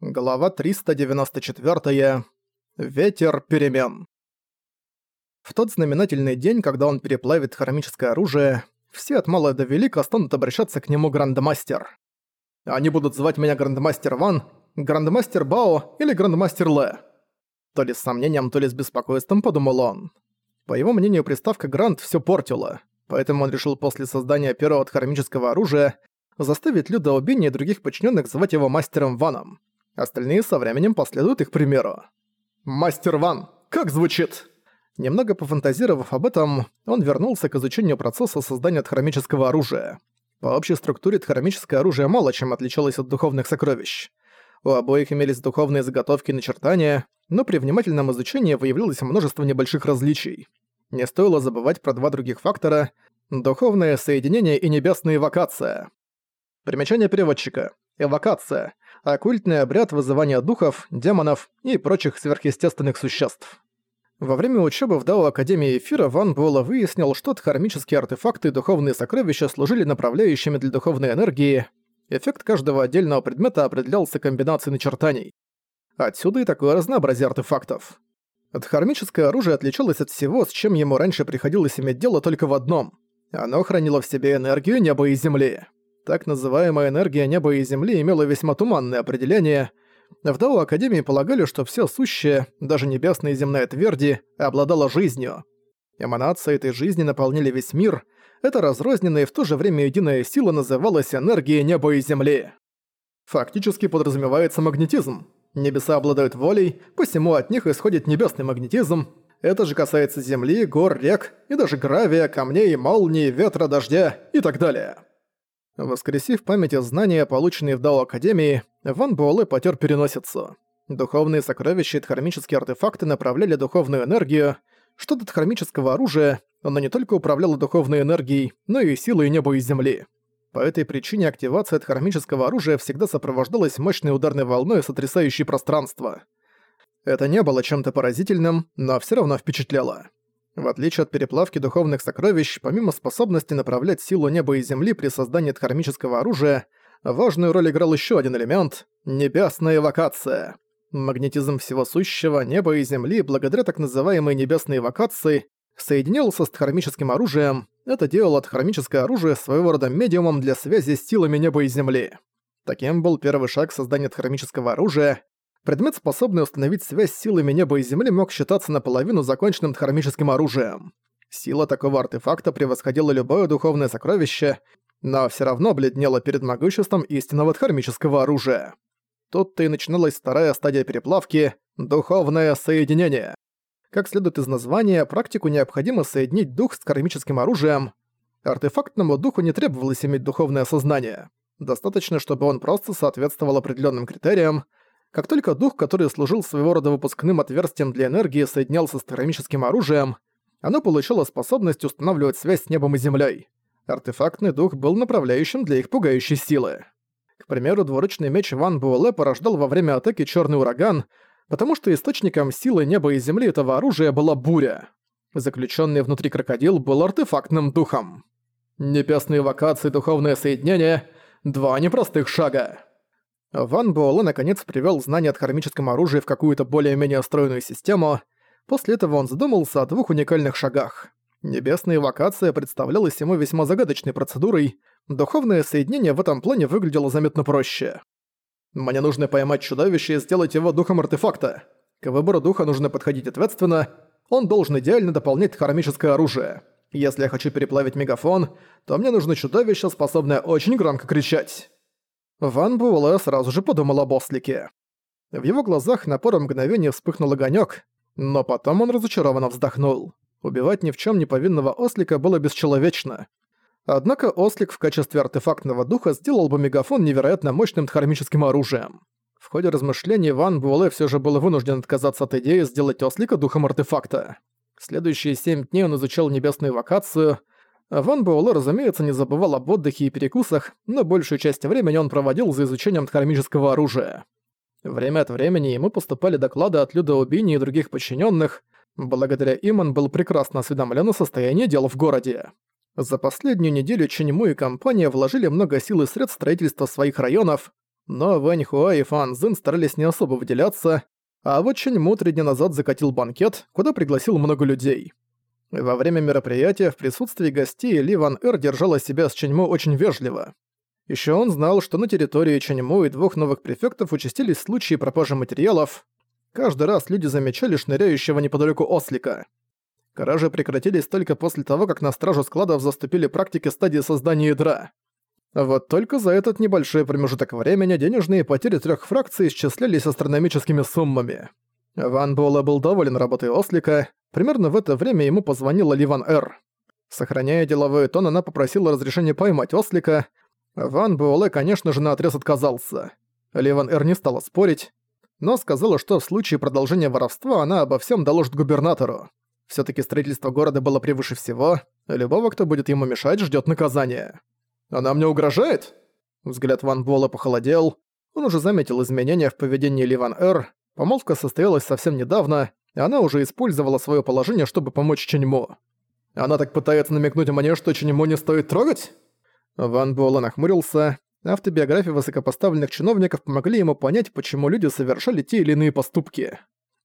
Глава 394. Ветер перемен. В тот знаменательный день, когда он переплавит хромическое оружие, все от мала до велика станут обращаться к нему Грандмастер. Они будут звать меня Грандмастер Ван, Грандмастер Бао или Грандмастер Лэ. То ли с сомнением, то ли с беспокойством подумал он. По его мнению, приставка Гранд все портила, поэтому он решил после создания первого хромического оружия заставить Люда Убини и других подчиненных звать его Мастером Ваном. Остальные со временем последуют их примеру. «Мастер Ван, как звучит?» Немного пофантазировав об этом, он вернулся к изучению процесса создания хромического оружия. По общей структуре хромическое оружие мало чем отличалось от духовных сокровищ. У обоих имелись духовные заготовки и начертания, но при внимательном изучении выявилось множество небольших различий. Не стоило забывать про два других фактора — духовное соединение и небесная эвокация. Примечание переводчика. Эвокация — оккультный обряд вызывания духов, демонов и прочих сверхъестественных существ. Во время учебы в Дао Академии Эфира Ван Буэлла выяснил, что хармические артефакты и духовные сокровища служили направляющими для духовной энергии. Эффект каждого отдельного предмета определялся комбинацией начертаний. Отсюда и такое разнообразие артефактов. Дхармическое оружие отличалось от всего, с чем ему раньше приходилось иметь дело только в одном. Оно хранило в себе энергию неба и земли. Так называемая энергия неба и земли имела весьма туманное определение. В Дао Академии полагали, что все сущее, даже небесная и земная тверди, обладало жизнью. Эманация этой жизни наполнили весь мир. Эта разрозненная и в то же время единая сила называлась энергией неба и земли. Фактически подразумевается магнетизм. Небеса обладают волей, посему от них исходит небесный магнетизм. Это же касается земли, гор, рек и даже гравия, камней, молний, ветра, дождя и так далее. Воскресив в памяти знания, полученные в Дао Академии, Ван Буэлэ потер переносицу. Духовные сокровища и дхармические артефакты направляли духовную энергию. Что-то от хромического оружия, оно не только управляло духовной энергией, но и силой неба и земли. По этой причине активация хромического оружия всегда сопровождалась мощной ударной волной, сотрясающей пространство. Это не было чем-то поразительным, но все равно впечатляло. В отличие от переплавки духовных сокровищ, помимо способности направлять силу неба и земли при создании дхармического оружия, важную роль играл еще один элемент — небесная эвокация. Магнетизм всего сущего, неба и земли, благодаря так называемой небесной эвокации, соединялся с дхармическим оружием, это делало дхармическое оружие своего рода медиумом для связи с силами неба и земли. Таким был первый шаг создания дхармического оружия, Предмет, способный установить связь с силами неба и земли, мог считаться наполовину законченным дхармическим оружием. Сила такого артефакта превосходила любое духовное сокровище, но все равно бледнела перед могуществом истинного дхармического оружия. Тут-то и начиналась вторая стадия переплавки — духовное соединение. Как следует из названия, практику необходимо соединить дух с кармическим оружием. Артефактному духу не требовалось иметь духовное сознание. Достаточно, чтобы он просто соответствовал определенным критериям — как только дух, который служил своего рода выпускным отверстием для энергии, соединялся с термическим оружием, оно получило способность устанавливать связь с небом и землей. Артефактный дух был направляющим для их пугающей силы. К примеру, двуручный меч Ван Буэлэ порождал во время атаки черный ураган, потому что источником силы неба и земли этого оружия была буря. Заключенный внутри крокодил был артефактным духом. Небесные вокации и духовное соединение — два непростых шага. Ван Буэлэ наконец привел знания о кармическом оружии в какую-то более-менее стройную систему. После этого он задумался о двух уникальных шагах. Небесная эвокация представлялась ему весьма загадочной процедурой, духовное соединение в этом плане выглядело заметно проще. «Мне нужно поймать чудовище и сделать его духом артефакта. К выбору духа нужно подходить ответственно, он должен идеально дополнять хромическое оружие. Если я хочу переплавить мегафон, то мне нужно чудовище, способное очень громко кричать». Ван Буэлэ сразу же подумал об ослике. В его глазах на пару мгновений вспыхнул огонёк, но потом он разочарованно вздохнул. Убивать ни в чём не повинного ослика было бесчеловечно. Однако ослик в качестве артефактного духа сделал бы мегафон невероятно мощным дхармическим оружием. В ходе размышлений Ван Буэлэ всё же был вынужден отказаться от идеи сделать ослика духом артефакта. следующие семь дней он изучал небесную вакацию, Ван Буэлэ, разумеется, не забывал об отдыхе и перекусах, но большую часть времени он проводил за изучением дхармического оружия. Время от времени ему поступали доклады от Люда и других подчиненных. Благодаря им он был прекрасно осведомлен о состоянии дел в городе. За последнюю неделю Ченьму и компания вложили много сил и средств в строительство своих районов. Но Вэнь Хуа и Фан Цзин старались не особо выделяться, а вот Чэнь Му три дня назад закатил банкет, куда пригласил много людей. Во время мероприятия в присутствии гостей Ли Ван Эр держала себя с Чэньмо очень вежливо. Еще он знал, что на территории Чэньмо и двух новых префектов участились случаи пропажи материалов. Каждый раз люди замечали шныряющего неподалеку ослика. Кражи прекратились только после того, как на стражу складов заступили практики стадии создания ядра. Вот только за этот небольшой промежуток времени денежные потери трех фракций исчислялись астрономическими суммами. Ван Буэлэ был доволен работой Ослика, примерно в это время ему позвонила Ливан Р. Сохраняя деловой тон, она попросила разрешения поймать Ослика. Ван Буэлэ, конечно же, наотрез отказался. Ливан Р не стала спорить, но сказала, что в случае продолжения воровства она обо всем доложит губернатору. все таки строительство города было превыше всего, любого, кто будет ему мешать, ждет наказание. Она мне угрожает?» Взгляд Ван Буэлла похолодел. Он уже заметил изменения в поведении Ливан Эр. Помолвка состоялась совсем недавно, и она уже использовала свое положение, чтобы помочь Ченьмо. Она так пытается намекнуть мне, что Ченьмо не стоит трогать? Ван Буэлла нахмурился. Автобиографии высокопоставленных чиновников помогли ему понять, почему люди совершали те или иные поступки.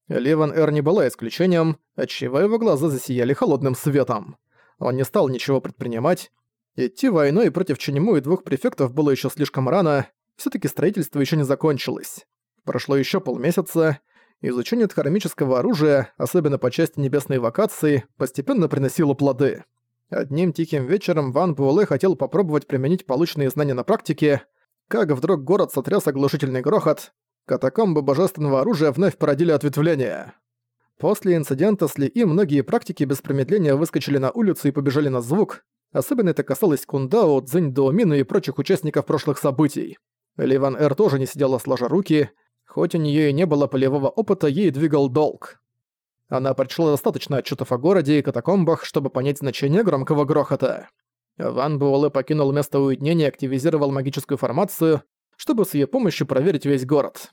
Ливан Эр не была исключением, отчего его глаза засияли холодным светом. Он не стал ничего предпринимать, Идти войной против Ченему и двух префектов было еще слишком рано, все таки строительство еще не закончилось. Прошло еще полмесяца, изучение дхармического оружия, особенно по части небесной вакации, постепенно приносило плоды. Одним тихим вечером Ван Буэлэ хотел попробовать применить полученные знания на практике, как вдруг город сотряс оглушительный грохот, катакомбы божественного оружия вновь породили ответвление. После инцидента с Ли И многие практики без промедления выскочили на улицу и побежали на звук, Особенно это касалось Кундао, Цзинь Доумина и прочих участников прошлых событий. Ливан Эр тоже не сидела сложа руки, хоть у нее и не было полевого опыта, ей двигал долг. Она прочла достаточно отчетов о городе и катакомбах, чтобы понять значение громкого грохота. Ван Буэлэ покинул место уединения и активизировал магическую формацию, чтобы с ее помощью проверить весь город.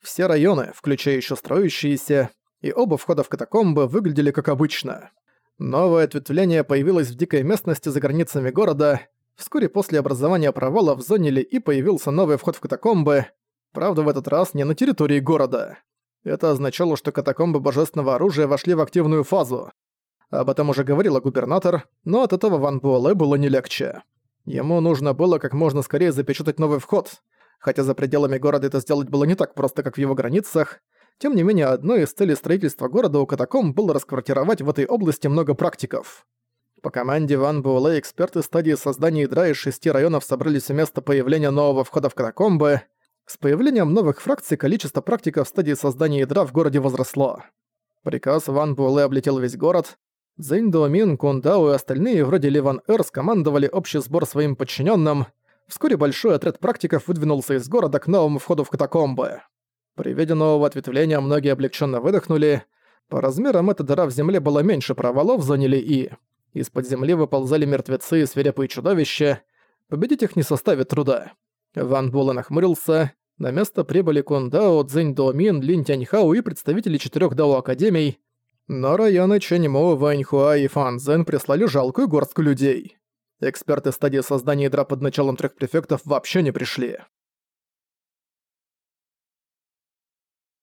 Все районы, включая еще строящиеся, и оба входа в катакомбы выглядели как обычно. Новое ответвление появилось в дикой местности за границами города. Вскоре после образования провала в зоне Ли и появился новый вход в катакомбы, правда в этот раз не на территории города. Это означало, что катакомбы божественного оружия вошли в активную фазу. Об этом уже говорила губернатор, но от этого Ван Буэлэ было не легче. Ему нужно было как можно скорее запечатать новый вход, хотя за пределами города это сделать было не так просто, как в его границах, тем не менее, одной из целей строительства города у катакомб было расквартировать в этой области много практиков. По команде Ван Буэлэ эксперты стадии создания ядра из шести районов собрались у места появления нового входа в катакомбы. С появлением новых фракций количество практиков в стадии создания ядра в городе возросло. Приказ Ван Буэлэ облетел весь город. Цзэнь Доумин, Кундао и остальные вроде Ливан Эр скомандовали общий сбор своим подчиненным. Вскоре большой отряд практиков выдвинулся из города к новому входу в катакомбы. При виде нового ответвления многие облегченно выдохнули. По размерам эта дыра в земле была меньше провалов заняли и... Из-под земли выползали мертвецы и свирепые чудовища. Победить их не составит труда. Ван Буэлэ нахмурился. На место прибыли Кундао, Цзинь Доумин, Лин Тяньхао и представители четырех Дао Академий. Но районы Чэньмо, Ваньхуа и Фан Цзэн прислали жалкую горстку людей. Эксперты стадии создания ядра под началом трех префектов вообще не пришли.